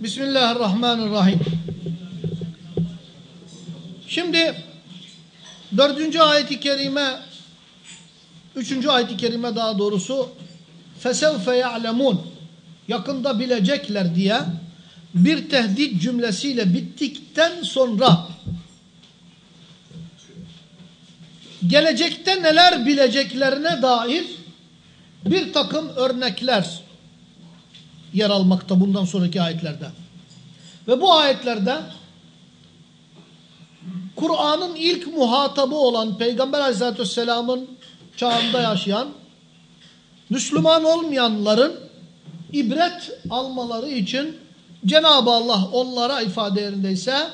Bismillahirrahmanirrahim. Şimdi dördüncü ayeti kerime üçüncü ayeti kerime daha doğrusu fesevfe ya'lemun yakında bilecekler diye bir tehdit cümlesiyle bittikten sonra gelecekte neler bileceklerine dair bir takım örnekler yer almakta bundan sonraki ayetlerde. Ve bu ayetlerde Kur'an'ın ilk muhatabı olan Peygamber Aleyhisselatü Vesselam'ın çağında yaşayan Müslüman olmayanların ibret almaları için Cenab-ı Allah onlara ifade yerindeyse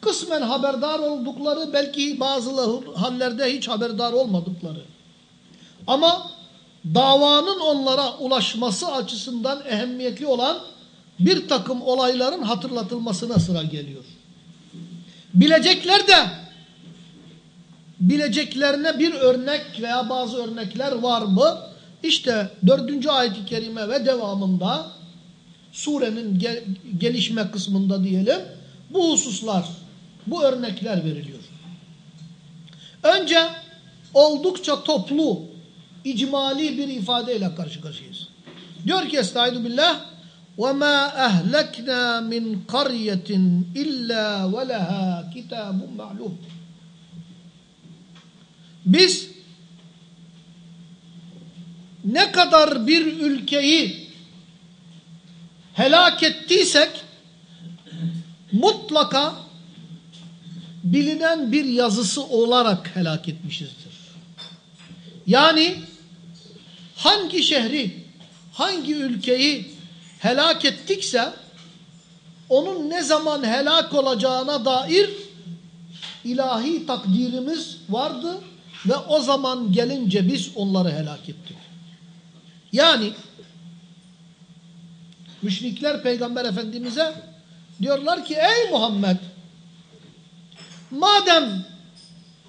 kısmen haberdar oldukları belki bazı hallerde hiç haberdar olmadıkları ama davanın onlara ulaşması açısından ehemmiyetli olan bir takım olayların hatırlatılmasına sıra geliyor. Bilecekler de bileceklerine bir örnek veya bazı örnekler var mı? İşte dördüncü ayet-i kerime ve devamında surenin gel gelişme kısmında diyelim bu hususlar, bu örnekler veriliyor. Önce oldukça toplu, icmali bir ifadeyle karşı karşıyayız. Diyor ki Estaizu billah وَمَا أَهْلَكْنَا مِنْ قَرْيَةٍ إِلَّا وَلَهَا كِتَابٌ مَعْلُومٌ Biz ne kadar bir ülkeyi helak ettiysek mutlaka bilinen bir yazısı olarak helak etmişizdir. Yani hangi şehri, hangi ülkeyi helak ettikse onun ne zaman helak olacağına dair ilahi takdirimiz vardı ve o zaman gelince biz onları helak ettik. Yani müşrikler peygamber efendimize diyorlar ki ey Muhammed madem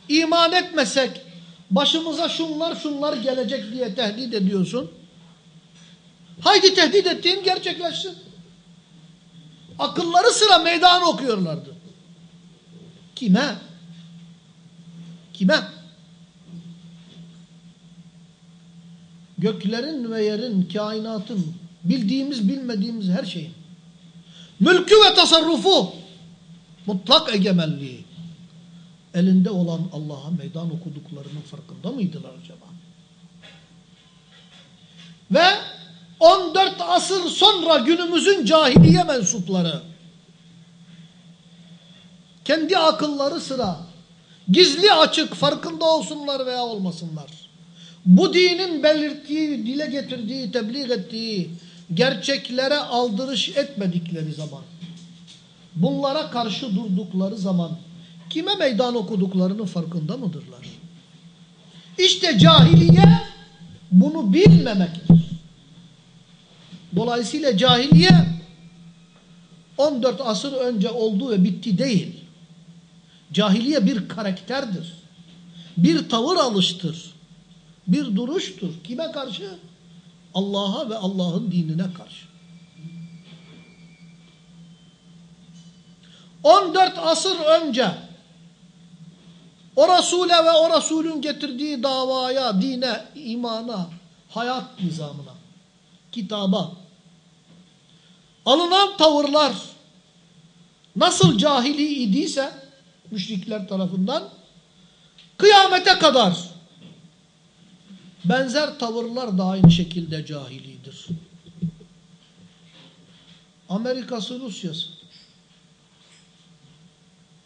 iman etmesek başımıza şunlar şunlar gelecek diye tehdit ediyorsun. Haydi tehdit ettiğin gerçekleşsin. Akılları sıra meydan okuyorlardı. Kime? Kime? Göklerin ve yerin, kainatın, bildiğimiz bilmediğimiz her şeyin mülkü ve tasarrufu mutlak egemenliği elinde olan Allah'a meydan okuduklarının farkında mıydılar acaba? Ve 14 asır sonra günümüzün cahiliye mensupları kendi akılları sıra gizli açık farkında olsunlar veya olmasınlar. Bu dinin belirttiği, dile getirdiği, tebliğ ettiği gerçeklere aldırış etmedikleri zaman bunlara karşı durdukları zaman kime meydan okuduklarının farkında mıdırlar? İşte cahiliye bunu bilmemektir. Dolayısıyla cahiliye 14 asır önce oldu ve bitti değil. Cahiliye bir karakterdir. Bir tavır alıştır. Bir duruştur. Kime karşı? Allah'a ve Allah'ın dinine karşı. 14 asır önce o Resul'e ve o Resul'ün getirdiği davaya, dine, imana, hayat nizamına, kitaba alınan tavırlar nasıl cahili idiyse müşrikler tarafından kıyamete kadar benzer tavırlar da aynı şekilde cahilidir. Amerika'sı, Rusya'sı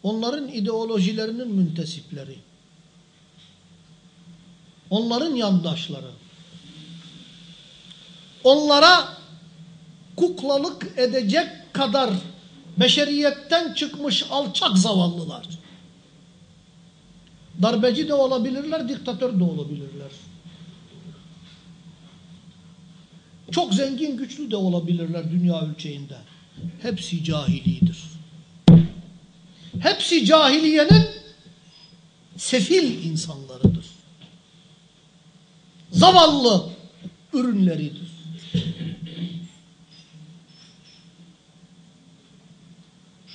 onların ideolojilerinin müntesipleri, onların yandaşları, onlara kuklalık edecek kadar beşeriyetten çıkmış alçak zavallılar. Darbeci de olabilirler, diktatör de olabilirler. Çok zengin, güçlü de olabilirler dünya ölçeğinde. Hepsi cahilidir. Hepsi cahiliyenin sefil insanlarıdır. Zavallı ürünleridir.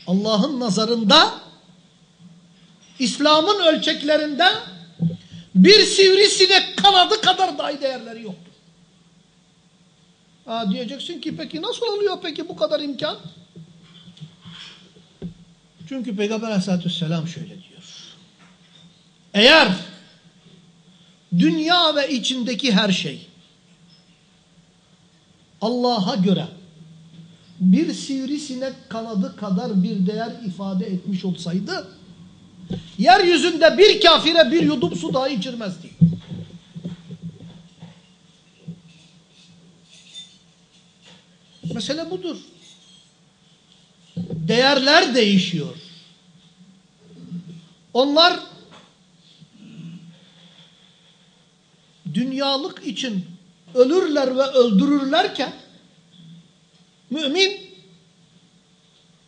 Allah'ın nazarında İslam'ın ölçeklerinde bir sivrisinek kanadı kadar dahi değerleri yoktur. Ha, diyeceksin ki peki nasıl oluyor peki bu kadar imkan? Çünkü Peygamber aleyhissalatü vesselam şöyle diyor. Eğer dünya ve içindeki her şey Allah'a göre bir sivrisinek kanadı kadar bir değer ifade etmiş olsaydı yeryüzünde bir kafire bir yudum su dahi içirmezdi. Mesele budur. Değerler değişiyor. Onlar dünyalık için ölürler ve öldürürlerken mümin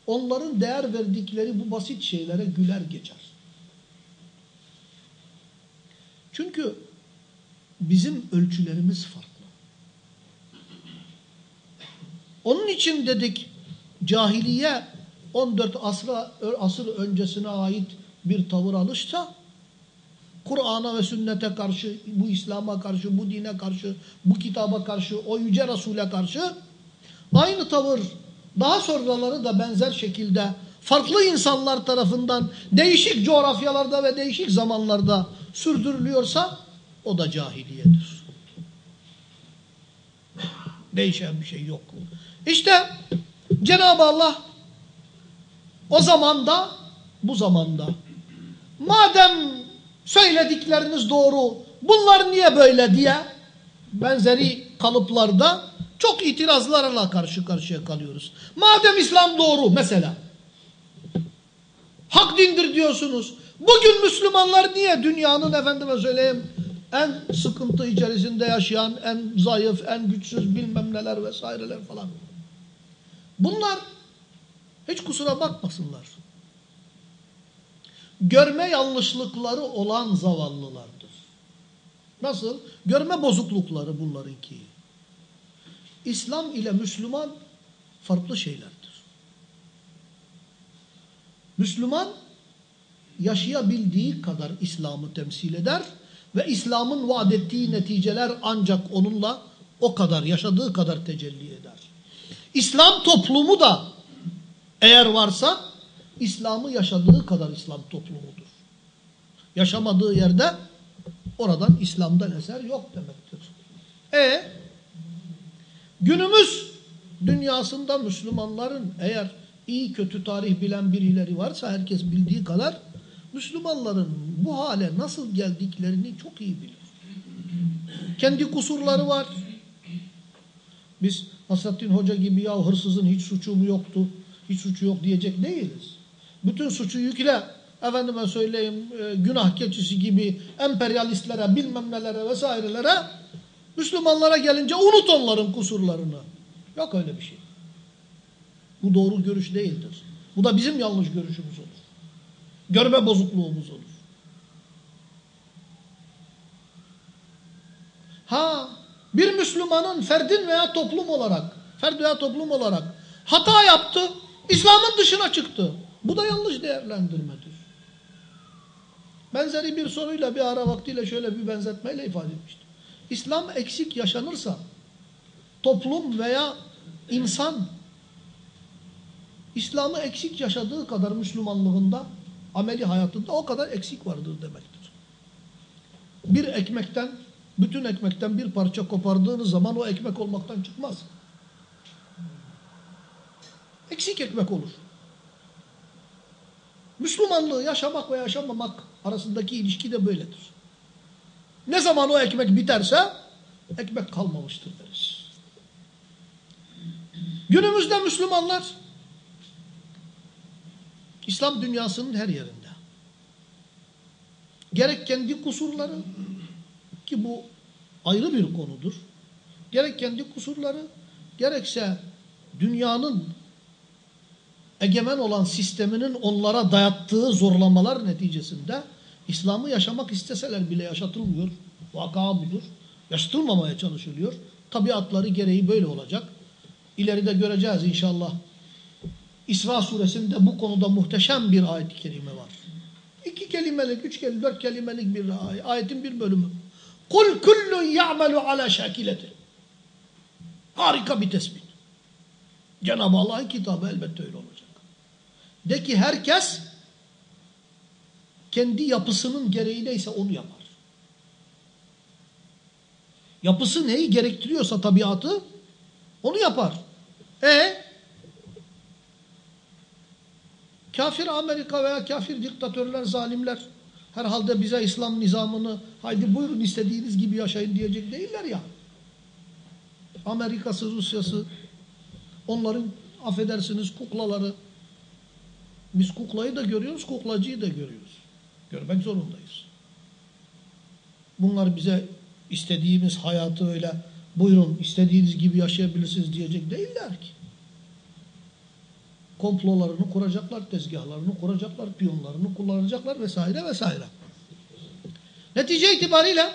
onların değer verdikleri bu basit şeylere güler geçer. Çünkü bizim ölçülerimiz farklı. Onun için dedik cahiliye 14 asra, asır öncesine ait bir tavır alışsa Kur'an'a ve sünnete karşı, bu İslam'a karşı, bu dine karşı, bu kitaba karşı, o yüce Resul'e karşı aynı tavır daha sonraları da benzer şekilde farklı insanlar tarafından değişik coğrafyalarda ve değişik zamanlarda sürdürülüyorsa o da cahiliyedir. Değişen bir şey yok. İşte Cenab-ı Allah o zamanda bu zamanda madem söyledikleriniz doğru bunlar niye böyle diye benzeri kalıplarda çok itirazlarla karşı karşıya kalıyoruz. Madem İslam doğru mesela hak dindir diyorsunuz. Bugün Müslümanlar niye dünyanın efendime söyleyeyim en sıkıntı içerisinde yaşayan, en zayıf, en güçsüz bilmem neler vesaireler falan. Bunlar hiç kusura bakmasınlar. Görme yanlışlıkları olan zavallılardır. Nasıl? Görme bozuklukları bunlarınki. İslam ile Müslüman farklı şeylerdir. Müslüman yaşayabildiği kadar İslam'ı temsil eder ve İslam'ın vaat ettiği neticeler ancak onunla o kadar yaşadığı kadar tecelli eder. İslam toplumu da eğer varsa İslam'ı yaşadığı kadar İslam toplumudur. Yaşamadığı yerde oradan İslam'dan eser yok demektir. E günümüz dünyasında Müslümanların eğer iyi kötü tarih bilen birileri varsa herkes bildiği kadar Müslümanların bu hale nasıl geldiklerini çok iyi bilir. Kendi kusurları var. Biz Nasrettin Hoca gibi ya hırsızın hiç suçu mu yoktu, hiç suçu yok diyecek değiliz. Bütün suçu yükle, efendime söyleyeyim e, günah keçisi gibi emperyalistlere, bilmem nelere vesairelere, Müslümanlara gelince unut onların kusurlarını. Yok öyle bir şey. Bu doğru görüş değildir. Bu da bizim yanlış görüşümüz olur. Görme bozukluğumuz olur. Ha, bir Müslümanın ferdin veya toplum olarak, ferd veya toplum olarak hata yaptı, İslam'ın dışına çıktı. Bu da yanlış değerlendirmedir. Benzeri bir soruyla bir ara vaktiyle şöyle bir benzetmeyle ifade etmiştim. İslam eksik yaşanırsa toplum veya insan İslam'ı eksik yaşadığı kadar Müslümanlığında ameli hayatında o kadar eksik vardır demektir. Bir ekmekten, bütün ekmekten bir parça kopardığınız zaman o ekmek olmaktan çıkmaz. Eksik ekmek olur. Müslümanlığı yaşamak ve yaşamamak arasındaki ilişki de böyledir. Ne zaman o ekmek biterse ekmek kalmamıştır deriz. Günümüzde Müslümanlar İslam dünyasının her yerinde. Gerek kendi kusurları ki bu ayrı bir konudur. Gerek kendi kusurları gerekse dünyanın egemen olan sisteminin onlara dayattığı zorlamalar neticesinde İslam'ı yaşamak isteseler bile yaşatılmıyor. Vaka budur. Yaşatılmamaya çalışılıyor. Tabiatları gereği böyle olacak. İleride göreceğiz inşallah İsra suresinde bu konuda muhteşem bir ayet-i kerime var. İki kelimelik, üç kelimelik, dört kelimelik bir ay ayetin bir bölümü. Kul kullun ya'melu ala şakileti. Harika bir tespit. Cenab-ı Allah'ın kitabı elbette öyle olacak. De ki herkes kendi yapısının gereği neyse onu yapar. Yapısı neyi gerektiriyorsa tabiatı onu yapar. E kafir Amerika veya kafir diktatörler, zalimler herhalde bize İslam nizamını haydi buyurun istediğiniz gibi yaşayın diyecek değiller ya. Amerika'sı, Rusya'sı onların affedersiniz kuklaları biz kuklayı da görüyoruz, kuklacıyı da görüyoruz. Görmek zorundayız. Bunlar bize istediğimiz hayatı öyle buyurun istediğiniz gibi yaşayabilirsiniz diyecek değiller ki. Komplolarını kuracaklar, tezgahlarını kuracaklar, piyonlarını kullanacaklar vesaire vesaire. Netice itibariyle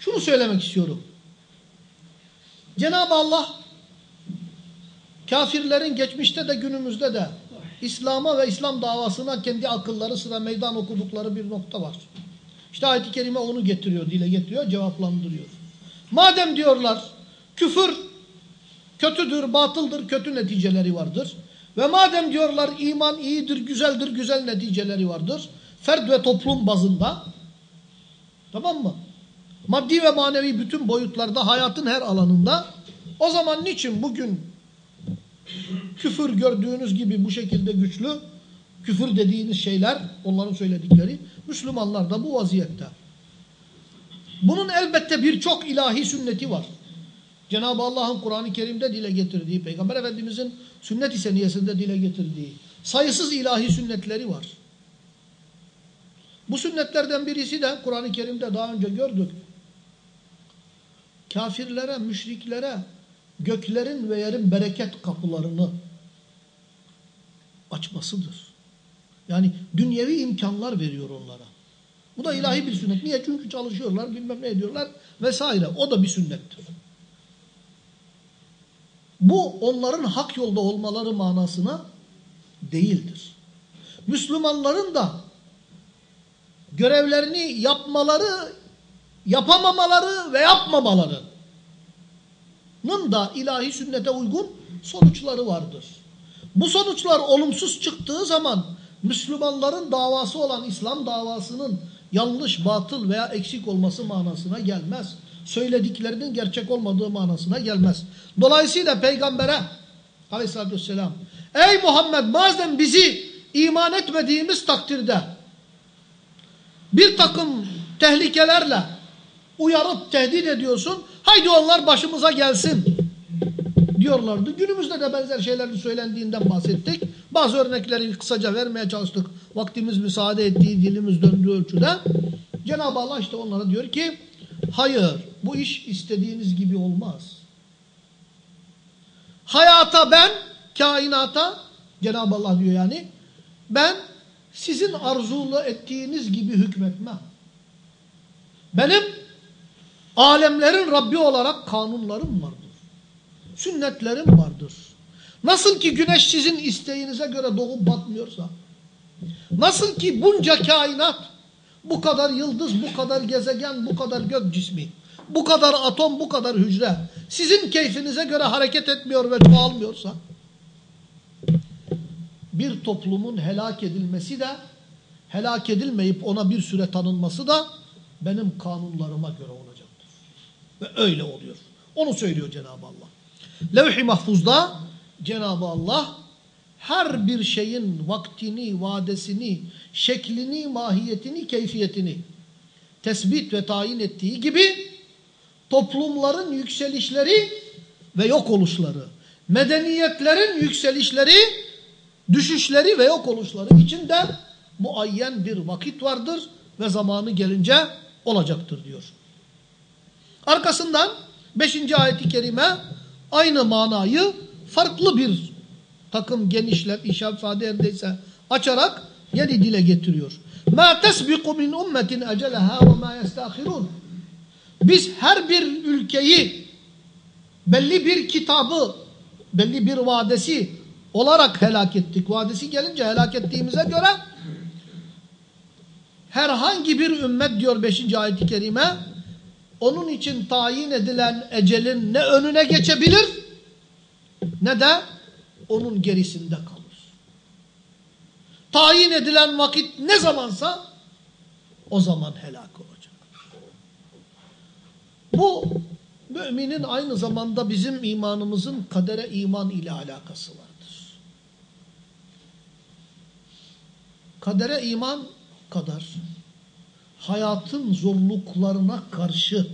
şunu söylemek istiyorum. Cenab-ı Allah kafirlerin geçmişte de günümüzde de İslam'a ve İslam davasına kendi akılları sıra meydan okudukları bir nokta var. İşte ayet-i kerime onu getiriyor, dile getiriyor, cevaplandırıyor. Madem diyorlar küfür kötüdür, batıldır, kötü neticeleri vardır. Ve madem diyorlar iman iyidir, güzeldir, güzel neticeleri vardır. Ferd ve toplum bazında. Tamam mı? Maddi ve manevi bütün boyutlarda, hayatın her alanında. O zaman niçin bugün küfür gördüğünüz gibi bu şekilde güçlü, küfür dediğiniz şeyler, onların söyledikleri, Müslümanlar da bu vaziyette. Bunun elbette birçok ilahi sünneti var. Cenab-ı Allah'ın Kur'an-ı Kerim'de dile getirdiği, Peygamber Efendimiz'in sünnet-i seniyesinde dile getirdiği sayısız ilahi sünnetleri var. Bu sünnetlerden birisi de Kur'an-ı Kerim'de daha önce gördük. Kafirlere, müşriklere göklerin ve yerin bereket kapılarını açmasıdır. Yani dünyevi imkanlar veriyor onlara. Bu da ilahi bir sünnet. Niye? Çünkü çalışıyorlar, bilmem ne ediyorlar vesaire. O da bir sünnettir. Bu onların hak yolda olmaları manasına değildir. Müslümanların da görevlerini yapmaları, yapamamaları ve yapmamalarının da ilahi sünnete uygun sonuçları vardır. Bu sonuçlar olumsuz çıktığı zaman Müslümanların davası olan İslam davasının yanlış, batıl veya eksik olması manasına gelmez. Söylediklerinin gerçek olmadığı manasına gelmez. Dolayısıyla peygambere aleyhissalatü vesselam ey Muhammed bazen bizi iman etmediğimiz takdirde bir takım tehlikelerle uyarıp tehdit ediyorsun. Haydi onlar başımıza gelsin diyorlardı. Günümüzde de benzer şeylerin söylendiğinden bahsettik. Bazı örnekleri kısaca vermeye çalıştık. Vaktimiz müsaade ettiği, dilimiz döndüğü ölçüde. Cenab-ı Allah işte onlara diyor ki hayır bu iş istediğiniz gibi olmaz. Hayata ben, kainata Cenab-ı Allah diyor yani ben sizin arzulu ettiğiniz gibi hükmetmem. Benim alemlerin Rabbi olarak kanunlarım vardır. Sünnetlerim vardır. Nasıl ki güneş sizin isteğinize göre doğup batmıyorsa, nasıl ki bunca kainat, bu kadar yıldız, bu kadar gezegen, bu kadar gök cismi, bu kadar atom, bu kadar hücre, sizin keyfinize göre hareket etmiyor ve çoğalmıyorsa, bir toplumun helak edilmesi de, helak edilmeyip ona bir süre tanınması da benim kanunlarıma göre olacaktır. Ve öyle oluyor. Onu söylüyor Cenab-ı Allah. Levh-i Mahfuz'da Cenab-ı Allah her bir şeyin vaktini, vadesini, şeklini, mahiyetini, keyfiyetini tespit ve tayin ettiği gibi toplumların yükselişleri ve yok oluşları, medeniyetlerin yükselişleri, düşüşleri ve yok oluşları içinde muayyen bir vakit vardır ve zamanı gelince olacaktır diyor. Arkasından 5. ayeti kerime aynı manayı farklı bir takım genişler, işaret ifade erdeyse açarak yeni dile getiriyor. Ma tesbiqu min ummetin eceleha ve ma yestahirun. Biz her bir ülkeyi belli bir kitabı, belli bir vadesi olarak helak ettik. Vadesi gelince helak ettiğimize göre herhangi bir ümmet diyor 5. ayet-i kerime onun için tayin edilen ecelin ne önüne geçebilir ne de onun gerisinde kalır. Tayin edilen vakit ne zamansa o zaman helak olacak. Bu müminin aynı zamanda bizim imanımızın kadere iman ile alakası vardır. Kadere iman kadar hayatın zorluklarına karşı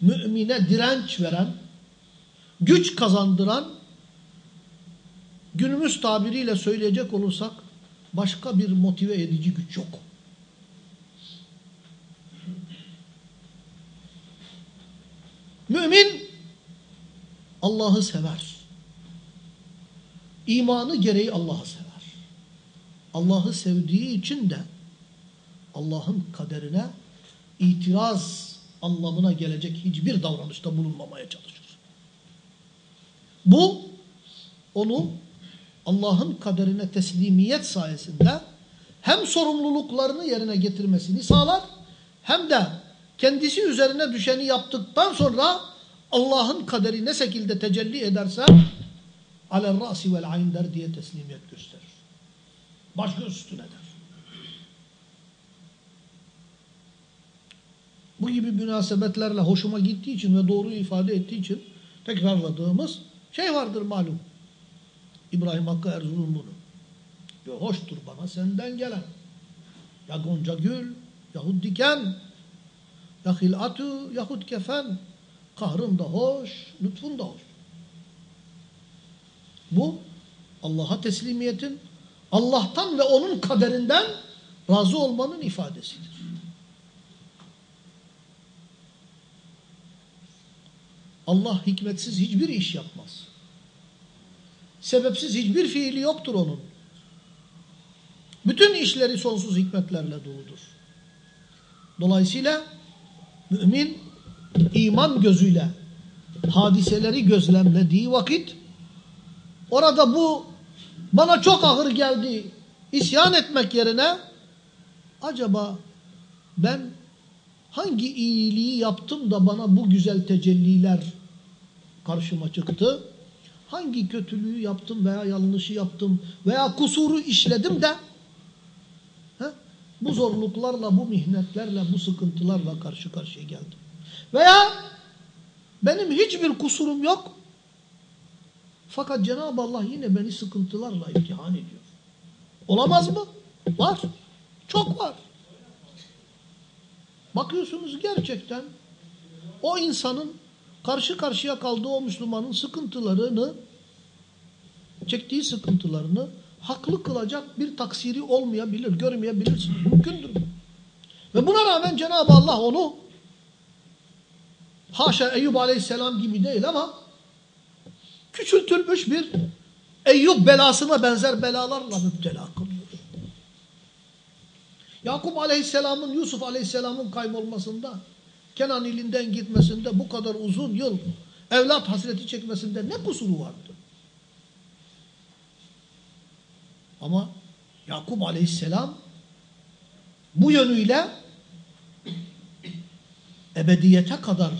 mümine direnç veren, güç kazandıran, günümüz tabiriyle söyleyecek olursak başka bir motive edici güç yok. Mümin Allah'ı sever. İmanı gereği Allah'ı sever. Allah'ı sevdiği için de Allah'ın kaderine itiraz anlamına gelecek hiçbir davranışta bulunmamaya çalışır. Bu onu Allah'ın kaderine teslimiyet sayesinde hem sorumluluklarını yerine getirmesini sağlar hem de kendisi üzerine düşeni yaptıktan sonra Allah'ın kaderi ne şekilde tecelli ederse alel ra'si vel ayn der diye teslimiyet gösterir. Başka üstüne der. Bu gibi münasebetlerle hoşuma gittiği için ve doğru ifade ettiği için tekrarladığımız şey vardır malum. İbrahim Hakkı Erzurumlu'nun. Diyor hoştur bana senden gelen. Ya gonca gül, yahut diken, ya hilatu, yahut kefen. Kahrın da hoş, lütfun da hoş. Bu Allah'a teslimiyetin, Allah'tan ve onun kaderinden razı olmanın ifadesidir. Allah hikmetsiz hiçbir iş yapmaz. Sebepsiz hiçbir fiili yoktur onun. Bütün işleri sonsuz hikmetlerle doludur. Dolayısıyla mümin iman gözüyle hadiseleri gözlemlediği vakit orada bu bana çok ağır geldi isyan etmek yerine acaba ben hangi iyiliği yaptım da bana bu güzel tecelliler karşıma çıktı? Hangi kötülüğü yaptım veya yanlışı yaptım veya kusuru işledim de he, bu zorluklarla, bu mihnetlerle, bu sıkıntılarla karşı karşıya geldim. Veya benim hiçbir kusurum yok fakat Cenab-ı Allah yine beni sıkıntılarla imtihan ediyor. Olamaz mı? Var. Çok var. Bakıyorsunuz gerçekten o insanın karşı karşıya kaldığı o Müslümanın sıkıntılarını, çektiği sıkıntılarını haklı kılacak bir taksiri olmayabilir, görmeyebilirsin. Mümkündür. Ve buna rağmen Cenab-ı Allah onu haşa Eyüp Aleyhisselam gibi değil ama küçültülmüş bir Eyüp belasına benzer belalarla müptela kılıyor. Yakup Aleyhisselam'ın Yusuf Aleyhisselam'ın kaybolmasında Kenan ilinden gitmesinde bu kadar uzun yıl evlat hasreti çekmesinde ne kusuru vardı? Ama Yakup aleyhisselam bu yönüyle ebediyete kadar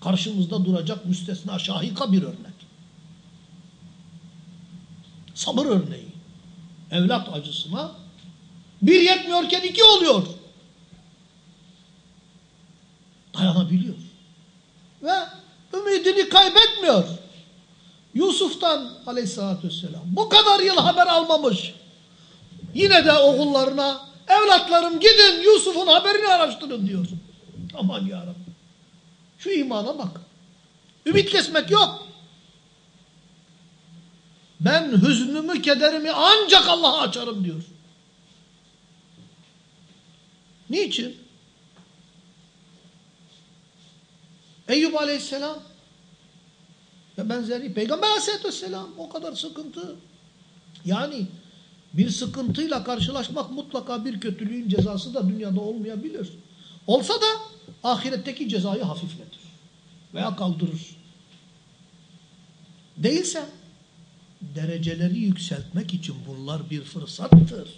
karşımızda duracak müstesna şahika bir örnek. Sabır örneği. Evlat acısına bir yetmiyorken iki oluyor dayanabiliyor. Ve ümidini kaybetmiyor. Yusuf'tan aleyhissalatü vesselam bu kadar yıl haber almamış. Yine de oğullarına evlatlarım gidin Yusuf'un haberini araştırın diyor. Aman yarabbim. Şu imana bak. Ümit kesmek yok. Ben hüznümü, kederimi ancak Allah'a açarım diyor. Niçin? Eyüp Aleyhisselam ve benzeri Peygamber Aleyhisselatü Vesselam o kadar sıkıntı. Yani bir sıkıntıyla karşılaşmak mutlaka bir kötülüğün cezası da dünyada olmayabilir. Olsa da ahiretteki cezayı hafifletir veya kaldırır. Değilse dereceleri yükseltmek için bunlar bir fırsattır.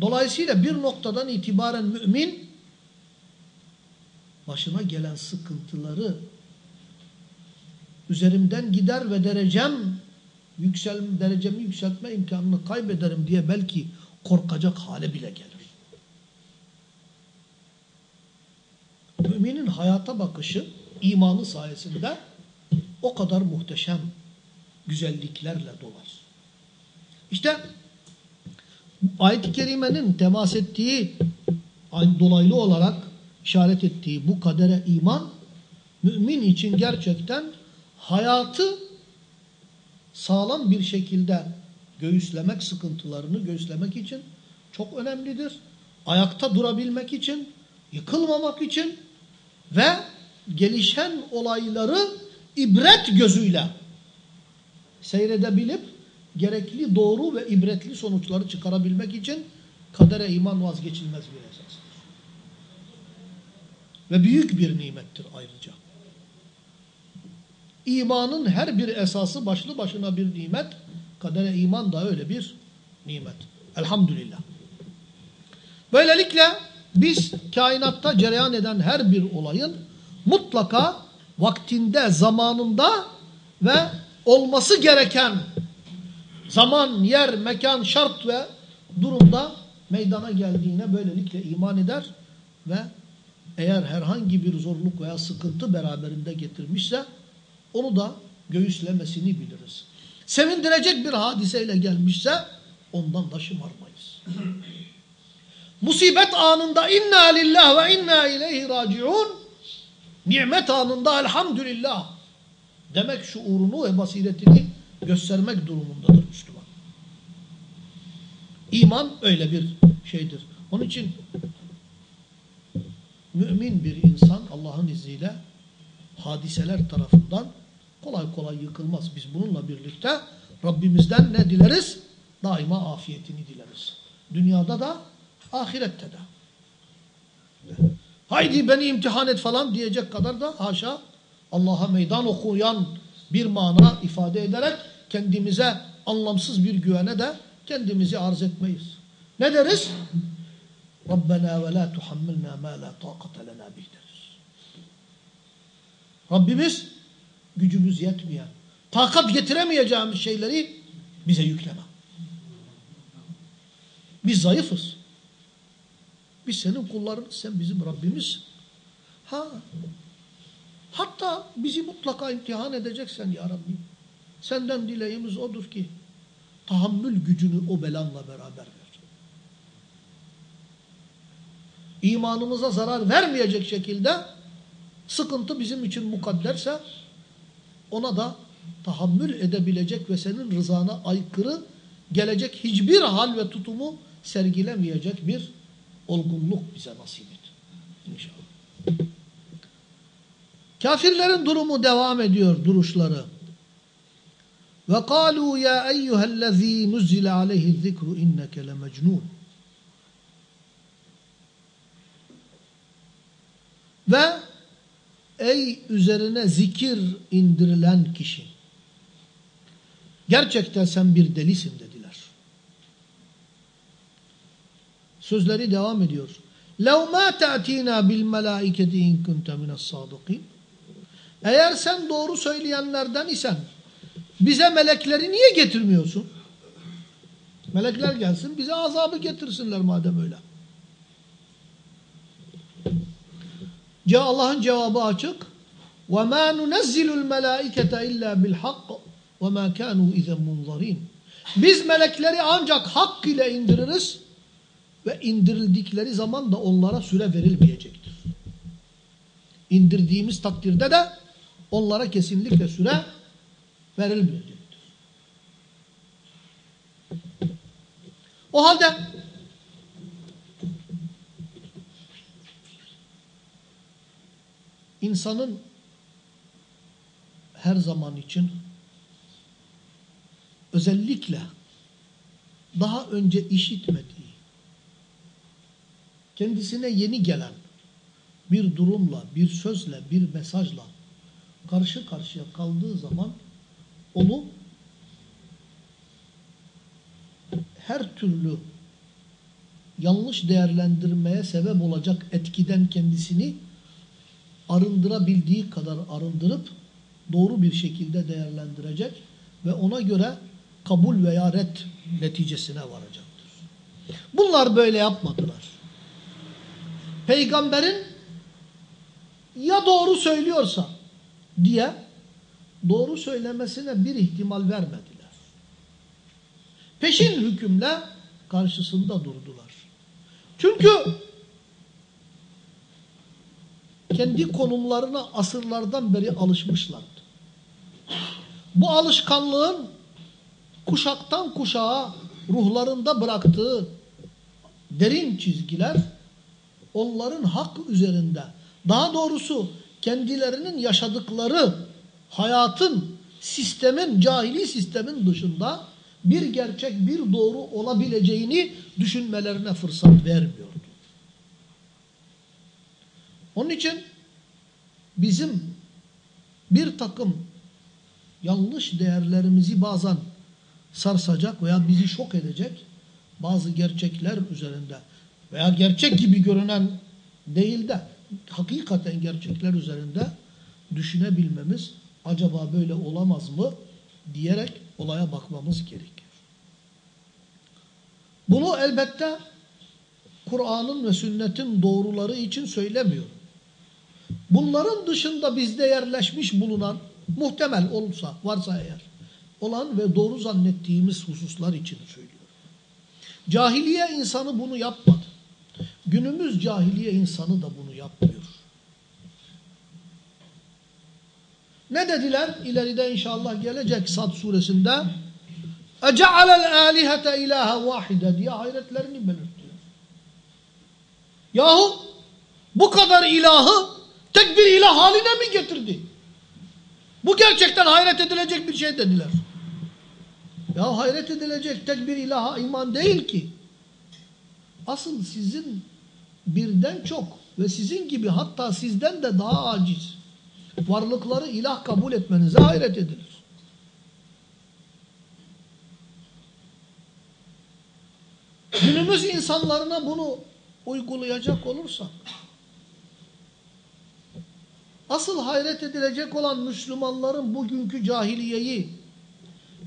Dolayısıyla bir noktadan itibaren mümin başına gelen sıkıntıları üzerimden gider ve derecem yüksel, derecemi yükseltme imkanını kaybederim diye belki korkacak hale bile gelir. Müminin hayata bakışı imanı sayesinde o kadar muhteşem güzelliklerle dolar. İşte ayet-i kerimenin temas ettiği dolaylı olarak işaret ettiği bu kadere iman mümin için gerçekten hayatı sağlam bir şekilde göğüslemek sıkıntılarını göğüslemek için çok önemlidir. Ayakta durabilmek için, yıkılmamak için ve gelişen olayları ibret gözüyle seyredebilip gerekli doğru ve ibretli sonuçları çıkarabilmek için kadere iman vazgeçilmez bir esastır. Ve büyük bir nimettir ayrıca. İmanın her bir esası başlı başına bir nimet. Kadere iman da öyle bir nimet. Elhamdülillah. Böylelikle biz kainatta cereyan eden her bir olayın mutlaka vaktinde, zamanında ve olması gereken zaman, yer, mekan, şart ve durumda meydana geldiğine böylelikle iman eder ve eğer herhangi bir zorluk veya sıkıntı beraberinde getirmişse onu da göğüslemesini biliriz. Sevindirecek bir hadiseyle gelmişse ondan da şımarmayız. Musibet anında inna lillah ve inna ileyhi raciun nimet anında elhamdülillah demek şuurunu ve basiretini göstermek durumundadır Müslüman. İman öyle bir şeydir. Onun için mümin bir insan Allah'ın izniyle hadiseler tarafından kolay kolay yıkılmaz. Biz bununla birlikte Rabbimizden ne dileriz? Daima afiyetini dileriz. Dünyada da ahirette de. Haydi beni imtihan et falan diyecek kadar da haşa Allah'a meydan okuyan bir mana ifade ederek kendimize anlamsız bir güvene de kendimizi arz etmeyiz. Ne deriz? Rabbena ve la tuhammilna ma la taqata lena bih deriz. Rabbimiz gücümüz yetmeyen, takat getiremeyeceğimiz şeyleri bize yükleme. Biz zayıfız. Biz senin kullarınız, sen bizim Rabbimiz. Ha, hatta bizi mutlaka imtihan edeceksen ya Rabbi. Senden dileğimiz odur ki tahammül gücünü o belanla beraber ver. İmanımıza zarar vermeyecek şekilde sıkıntı bizim için mukadderse ona da tahammül edebilecek ve senin rızana aykırı gelecek hiçbir hal ve tutumu sergilemeyecek bir olgunluk bize nasip et. İnşallah. Kafirlerin durumu devam ediyor duruşları. Ve kalu ya eyyühellezî nuzzile aleyhi zikru inneke lemecnun. Ve ey üzerine zikir indirilen kişi gerçekten sen bir delisin dediler. Sözleri devam ediyor. لَوْ مَا تَأْتِينَا بِالْمَلَائِكَةِ اِنْ كُنْتَ مِنَ الصَّادِقِينَ Eğer sen doğru söyleyenlerden isen bize melekleri niye getirmiyorsun? Melekler gelsin bize azabı getirsinler madem öyle. Allah'ın cevabı açık. وَمَا نُنَزِّلُ الْمَلَائِكَةَ اِلَّا بِالْحَقِّ وَمَا كَانُوا اِذَا مُنْظَرِينَ Biz melekleri ancak hak ile indiririz ve indirildikleri zaman da onlara süre verilmeyecektir. İndirdiğimiz takdirde de onlara kesinlikle süre verilmeyecektir. O halde insanın her zaman için özellikle daha önce işitmediği, kendisine yeni gelen bir durumla, bir sözle, bir mesajla karşı karşıya kaldığı zaman onu her türlü yanlış değerlendirmeye sebep olacak etkiden kendisini arındırabildiği kadar arındırıp doğru bir şekilde değerlendirecek ve ona göre kabul veya red neticesine varacaktır. Bunlar böyle yapmadılar. Peygamberin ya doğru söylüyorsa diye doğru söylemesine bir ihtimal vermediler. Peşin hükümle karşısında durdular. Çünkü kendi konumlarına asırlardan beri alışmışlardı. Bu alışkanlığın kuşaktan kuşağa ruhlarında bıraktığı derin çizgiler onların hak üzerinde daha doğrusu kendilerinin yaşadıkları hayatın, sistemin, cahili sistemin dışında bir gerçek, bir doğru olabileceğini düşünmelerine fırsat vermiyordu. Onun için bizim bir takım yanlış değerlerimizi bazen sarsacak veya bizi şok edecek bazı gerçekler üzerinde veya gerçek gibi görünen değil de hakikaten gerçekler üzerinde düşünebilmemiz acaba böyle olamaz mı diyerek olaya bakmamız gerekir. Bunu elbette Kur'an'ın ve sünnetin doğruları için söylemiyorum. Bunların dışında bizde yerleşmiş bulunan muhtemel olursa, varsa eğer olan ve doğru zannettiğimiz hususlar için söylüyorum. Cahiliye insanı bunu yapmadı. Günümüz cahiliye insanı da bunu yapmıyor. Ne dediler? İleride inşallah gelecek Sad suresinde اَجَعَلَ الْآلِهَةَ اِلَٰهَ وَاحِدَ diye hayretlerini belirtiyor. Yahu bu kadar ilahı tek bir ilah haline mi getirdi? Bu gerçekten hayret edilecek bir şey dediler. Ya hayret edilecek tek bir ilaha iman değil ki. Asıl sizin birden çok ve sizin gibi hatta sizden de daha aciz varlıkları ilah kabul etmenize hayret edilir. Günümüz insanlarına bunu uygulayacak olursak asıl hayret edilecek olan Müslümanların bugünkü cahiliyeyi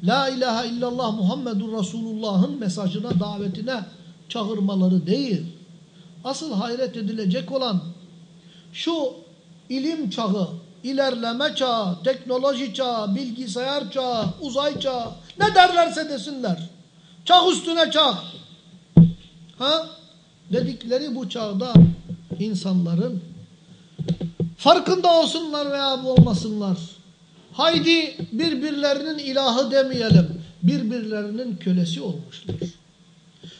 La ilahe illallah Muhammedun Resulullah'ın mesajına, davetine çağırmaları değil. Asıl hayret edilecek olan şu ilim çağı, ilerleme çağı, teknoloji çağı, bilgisayar çağı, uzay çağı ne derlerse desinler. Çağ üstüne çağ. Ha? Dedikleri bu çağda insanların farkında olsunlar veya olmasınlar. Haydi birbirlerinin ilahı demeyelim. Birbirlerinin kölesi olmuşlar.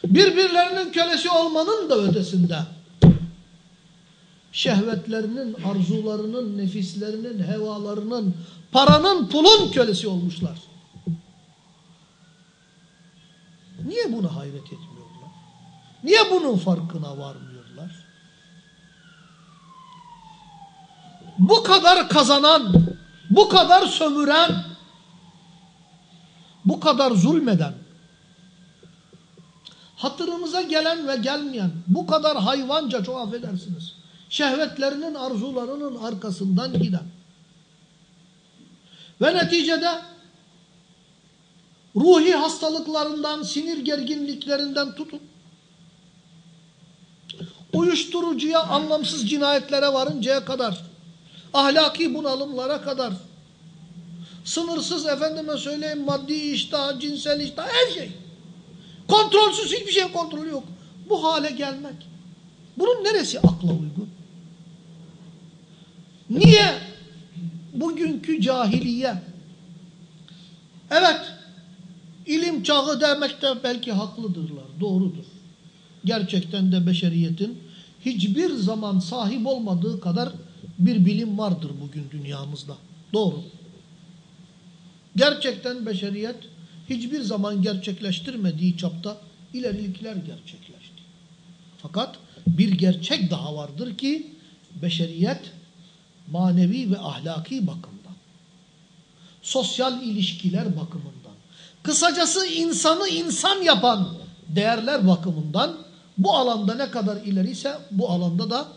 Birbirlerinin kölesi olmanın da ötesinde şehvetlerinin, arzularının, nefislerinin, hevalarının, paranın, pulun kölesi olmuşlar. Niye buna hayret etmiyorlar? Niye bunun farkına varmıyorlar? Bu kadar kazanan, bu kadar sömüren, bu kadar zulmeden, hatırımıza gelen ve gelmeyen, bu kadar hayvanca çok affedersiniz, şehvetlerinin, arzularının arkasından giden ve neticede ruhi hastalıklarından, sinir gerginliklerinden tutun, uyuşturucuya, anlamsız cinayetlere varıncaya kadar, ahlaki bunalımlara kadar, sınırsız efendime söyleyeyim maddi iştah, cinsel iştah, her şey. Kontrolsüz hiçbir şey kontrolü yok. Bu hale gelmek. Bunun neresi akla uygun? Niye bugünkü cahiliye evet ilim çağı demekte belki haklıdırlar, doğrudur. Gerçekten de beşeriyetin hiçbir zaman sahip olmadığı kadar bir bilim vardır bugün dünyamızda. Doğru. Gerçekten beşeriyet hiçbir zaman gerçekleştirmediği çapta ilerilikler gerçekleşti. Fakat bir gerçek daha vardır ki beşeriyet manevi ve ahlaki bakımdan, sosyal ilişkiler bakımından, kısacası insanı insan yapan değerler bakımından bu alanda ne kadar ileriyse bu alanda da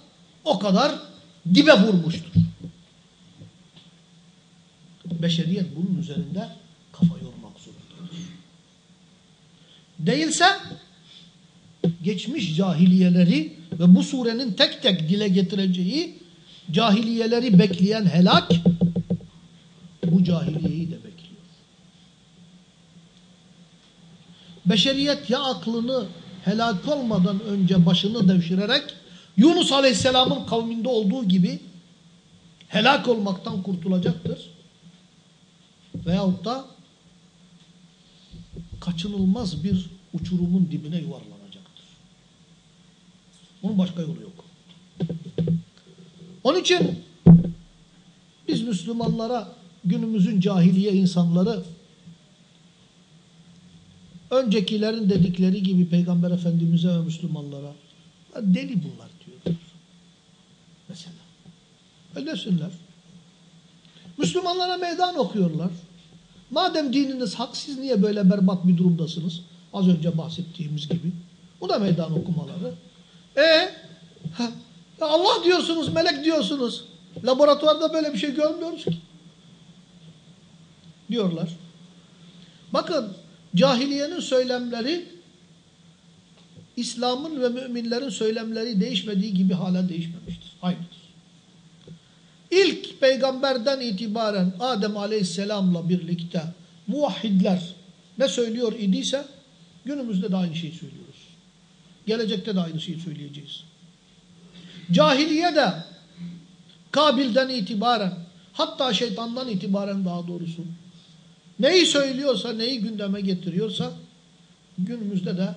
o kadar dibe vurmuştur. Beşeriyet bunun üzerinde kafa yormak zorundadır. Değilse geçmiş cahiliyeleri ve bu surenin tek tek dile getireceği cahiliyeleri bekleyen helak bu cahiliyeyi de bekliyor. Beşeriyet ya aklını helak olmadan önce başını devşirerek Yunus Aleyhisselam'ın kavminde olduğu gibi helak olmaktan kurtulacaktır. Veyahut da kaçınılmaz bir uçurumun dibine yuvarlanacaktır. Onun başka yolu yok. Onun için biz Müslümanlara günümüzün cahiliye insanları öncekilerin dedikleri gibi Peygamber Efendimiz'e ve Müslümanlara deli bunlar. Mesela. Öyle Müslümanlara meydan okuyorlar. Madem dininiz hak siz niye böyle berbat bir durumdasınız? Az önce bahsettiğimiz gibi. Bu da meydan okumaları. E Allah diyorsunuz, melek diyorsunuz. Laboratuvarda böyle bir şey görmüyoruz ki. Diyorlar. Bakın cahiliyenin söylemleri İslam'ın ve müminlerin söylemleri değişmediği gibi hala değişmemiştir. Aynıdır. İlk peygamberden itibaren Adem aleyhisselamla birlikte muvahhidler ne söylüyor idiyse günümüzde de aynı şeyi söylüyoruz. Gelecekte de aynı şeyi söyleyeceğiz. Cahiliye de Kabil'den itibaren hatta şeytandan itibaren daha doğrusu neyi söylüyorsa neyi gündeme getiriyorsa günümüzde de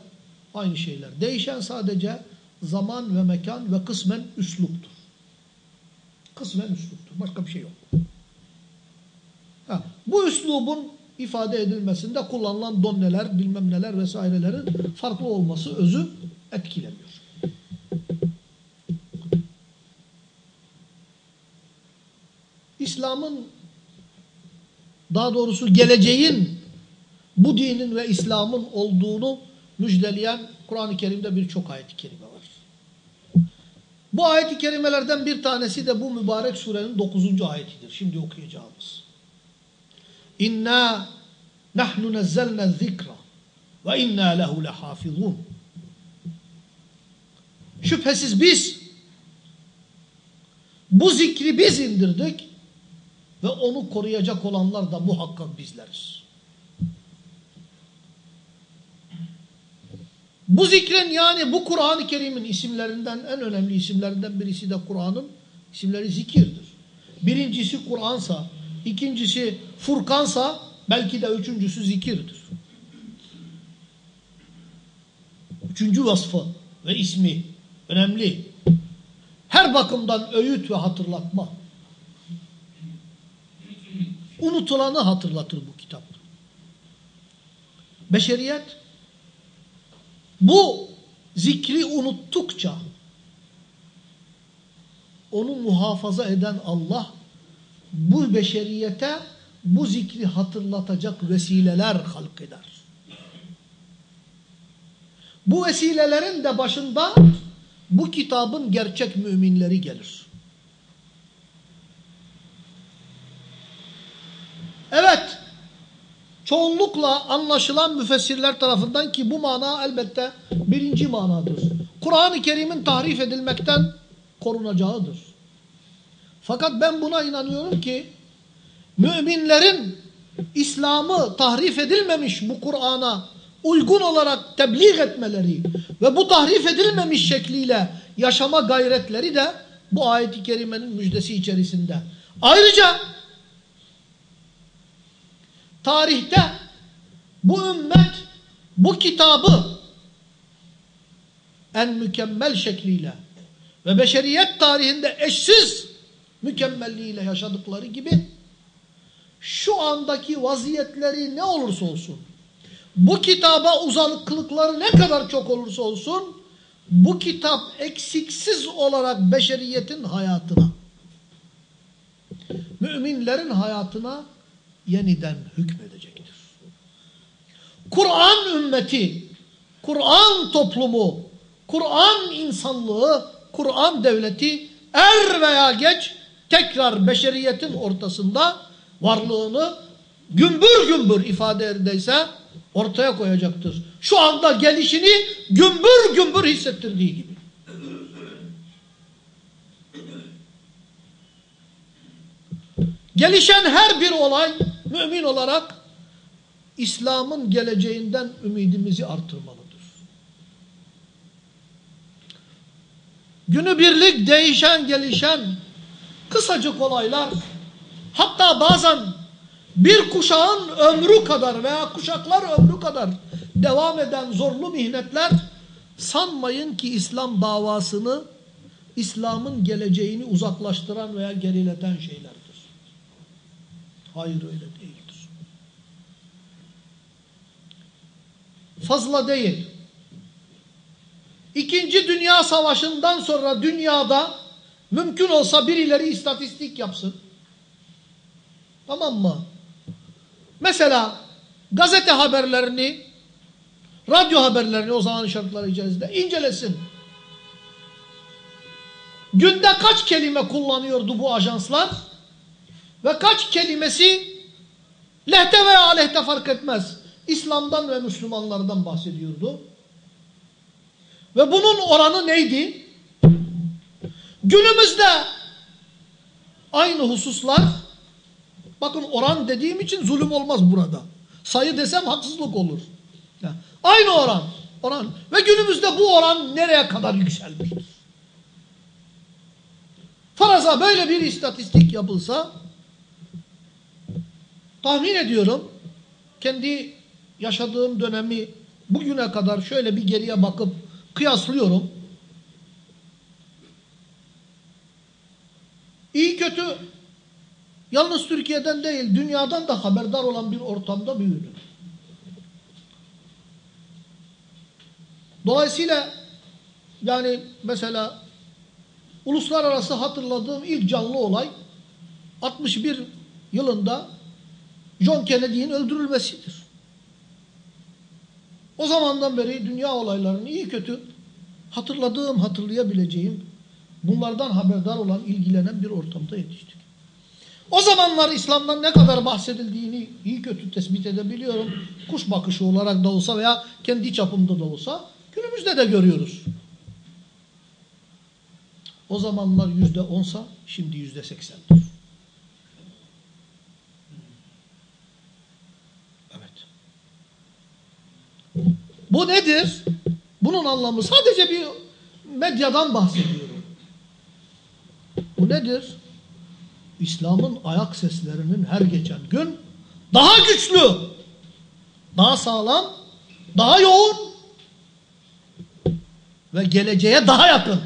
aynı şeyler. Değişen sadece zaman ve mekan ve kısmen üsluptur. Kısmen üsluptur. Başka bir şey yok. Ha, bu üslubun ifade edilmesinde kullanılan donneler, bilmem neler vesairelerin farklı olması özü etkilemiyor. İslam'ın daha doğrusu geleceğin bu dinin ve İslam'ın olduğunu müjdeleyen Kur'an-ı Kerim'de birçok ayet-i kerime var. Bu ayet-i kerimelerden bir tanesi de bu mübarek surenin 9. ayetidir. Şimdi okuyacağımız. İnna nahnu nezzelne zikra ve inna lehu lehafizun. Şüphesiz biz bu zikri biz indirdik ve onu koruyacak olanlar da muhakkak bizleriz. Bu zikrin yani bu Kur'an-ı Kerim'in isimlerinden en önemli isimlerinden birisi de Kur'an'ın isimleri zikirdir. Birincisi Kur'ansa, ikincisi Furkansa, belki de üçüncüsü zikirdir. Üçüncü vasfı ve ismi önemli. Her bakımdan öğüt ve hatırlatma. Unutulanı hatırlatır bu kitap. Beşeriyet bu zikri unuttukça onu muhafaza eden Allah bu beşeriyete bu zikri hatırlatacak vesileler halk eder. Bu vesilelerin de başında bu kitabın gerçek müminleri gelir. Evet, çoğunlukla anlaşılan müfessirler tarafından ki bu mana elbette birinci manadır. Kur'an-ı Kerim'in tahrif edilmekten korunacağıdır. Fakat ben buna inanıyorum ki müminlerin İslam'ı tahrif edilmemiş bu Kur'an'a uygun olarak tebliğ etmeleri ve bu tahrif edilmemiş şekliyle yaşama gayretleri de bu ayet-i kerimenin müjdesi içerisinde. Ayrıca tarihte bu ümmet bu kitabı en mükemmel şekliyle ve beşeriyet tarihinde eşsiz mükemmelliğiyle yaşadıkları gibi şu andaki vaziyetleri ne olursa olsun bu kitaba uzaklıkları ne kadar çok olursa olsun bu kitap eksiksiz olarak beşeriyetin hayatına müminlerin hayatına yeniden hükmedecektir. Kur'an ümmeti Kur'an toplumu, Kur'an insanlığı, Kur'an devleti er veya geç tekrar beşeriyetin ortasında varlığını gümbür gümbür ifade edeyse ortaya koyacaktır. Şu anda gelişini gümbür gümbür hissettirdiği gibi. Gelişen her bir olay mümin olarak İslam'ın geleceğinden ümidimizi artırmalıdır. Günübirlik değişen gelişen kısacık olaylar hatta bazen bir kuşağın ömrü kadar veya kuşaklar ömrü kadar devam eden zorlu mihnetler sanmayın ki İslam davasını İslam'ın geleceğini uzaklaştıran veya gerileten şeylerdir. Hayır öyle değildir. Fazla değil. İkinci Dünya Savaşı'ndan sonra dünyada mümkün olsa birileri istatistik yapsın. Tamam mı? Mesela gazete haberlerini, radyo haberlerini o zaman şartları içerisinde incelesin. Günde kaç kelime kullanıyordu bu ajanslar? Ve kaç kelimesi lehte veya aleyhte fark etmez. İslam'dan ve Müslümanlardan bahsediyordu. Ve bunun oranı neydi? Günümüzde aynı hususlar bakın oran dediğim için zulüm olmaz burada. Sayı desem haksızlık olur. Aynı oran. Oran. Ve günümüzde bu oran nereye kadar yükselmiştir? Faraza böyle bir istatistik yapılsa tahmin ediyorum kendi yaşadığım dönemi bugüne kadar şöyle bir geriye bakıp kıyaslıyorum. İyi kötü yalnız Türkiye'den değil dünyadan da haberdar olan bir ortamda büyüdüm. Dolayısıyla yani mesela uluslararası hatırladığım ilk canlı olay 61 yılında John Kennedy'nin öldürülmesidir. O zamandan beri dünya olaylarını iyi kötü hatırladığım, hatırlayabileceğim bunlardan haberdar olan, ilgilenen bir ortamda yetiştik. O zamanlar İslam'dan ne kadar bahsedildiğini iyi kötü tespit edebiliyorum. Kuş bakışı olarak da olsa veya kendi çapımda da olsa günümüzde de görüyoruz. O zamanlar yüzde onsa şimdi yüzde seksendir. Bu nedir? Bunun anlamı sadece bir medyadan bahsediyorum. Bu nedir? İslam'ın ayak seslerinin her geçen gün daha güçlü, daha sağlam, daha yoğun ve geleceğe daha yakın,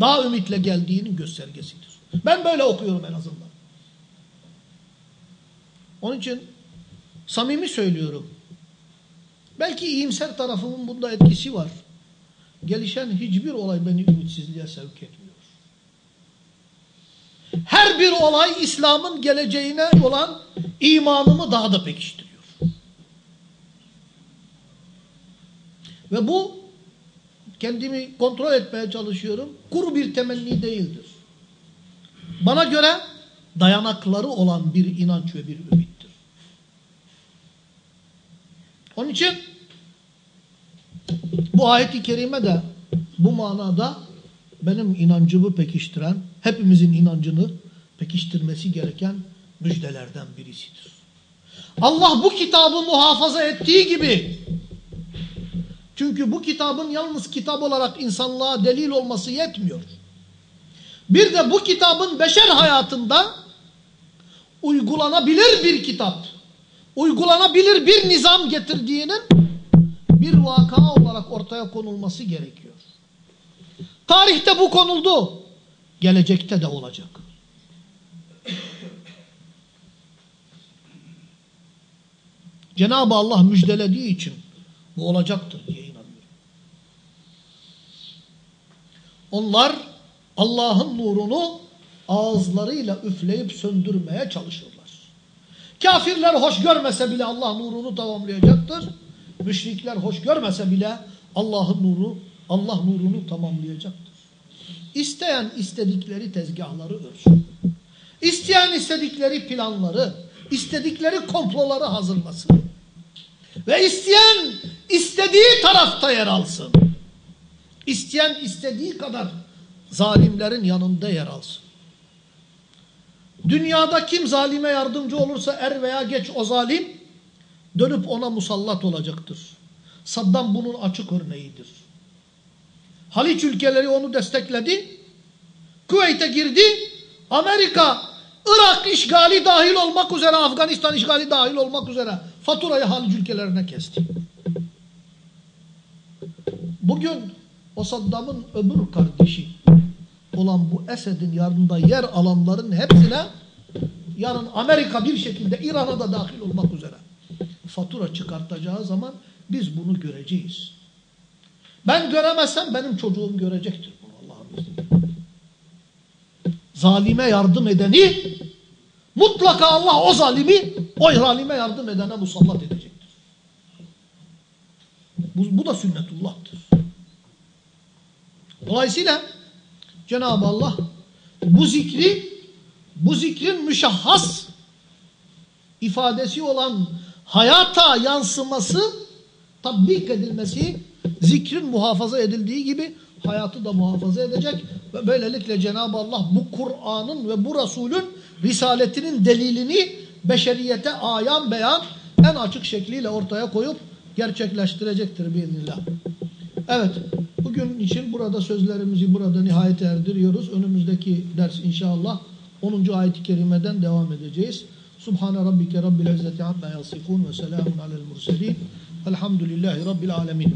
daha ümitle geldiğinin göstergesidir. Ben böyle okuyorum en azından. Onun için samimi söylüyorum. Belki iyimser tarafımın bunda etkisi var. Gelişen hiçbir olay beni ümitsizliğe sevk etmiyor. Her bir olay İslam'ın geleceğine olan imanımı daha da pekiştiriyor. Ve bu kendimi kontrol etmeye çalışıyorum. Kuru bir temenni değildir. Bana göre dayanakları olan bir inanç ve bir ümittir. Onun için bu ayet-i kerime de bu manada benim inancımı pekiştiren, hepimizin inancını pekiştirmesi gereken müjdelerden birisidir. Allah bu kitabı muhafaza ettiği gibi çünkü bu kitabın yalnız kitap olarak insanlığa delil olması yetmiyor. Bir de bu kitabın beşer hayatında uygulanabilir bir kitap, uygulanabilir bir nizam getirdiğinin bir vaka olarak ortaya konulması gerekiyor. Tarihte bu konuldu. Gelecekte de olacak. Cenab-ı Allah müjdelediği için bu olacaktır diye inanıyorum. Onlar Allah'ın nurunu ağızlarıyla üfleyip söndürmeye çalışırlar. Kafirler hoş görmese bile Allah nurunu tamamlayacaktır. Müşrikler hoş görmese bile Allah'ın nuru, Allah nurunu tamamlayacaktır. İsteyen istedikleri tezgahları örsün. İsteyen istedikleri planları, istedikleri komploları hazırlasın. Ve isteyen istediği tarafta yer alsın. İsteyen istediği kadar zalimlerin yanında yer alsın. Dünyada kim zalime yardımcı olursa er veya geç o zalim dönüp ona musallat olacaktır. Saddam bunun açık örneğidir. Haliç ülkeleri onu destekledi. Kuveyt'e girdi. Amerika, Irak işgali dahil olmak üzere, Afganistan işgali dahil olmak üzere faturayı Haliç ülkelerine kesti. Bugün o Saddam'ın öbür kardeşi olan bu Esed'in yanında yer alanların hepsine yarın Amerika bir şekilde İran'a da dahil olmak üzere fatura çıkartacağı zaman biz bunu göreceğiz. Ben göremezsem benim çocuğum görecektir bunu Allah'ın izniyle. Zalime yardım edeni mutlaka Allah o zalimi o zalime yardım edene musallat edecektir. Bu, bu da sünnetullah'tır. Dolayısıyla Cenab-ı Allah bu zikri bu zikrin müşahhas ifadesi olan hayata yansıması tatbik edilmesi zikrin muhafaza edildiği gibi hayatı da muhafaza edecek ve böylelikle Cenab-ı Allah bu Kur'an'ın ve bu Resul'ün risaletinin delilini beşeriyete ayan beyan en açık şekliyle ortaya koyup gerçekleştirecektir biiznillah. Evet, bugün için burada sözlerimizi burada nihayet erdiriyoruz. Önümüzdeki ders inşallah 10. ayet-i kerimeden devam edeceğiz. Subhane rabbike rabbil izzeti amma yasifun ve selamun alel murselin. Elhamdülillahi rabbil alemin.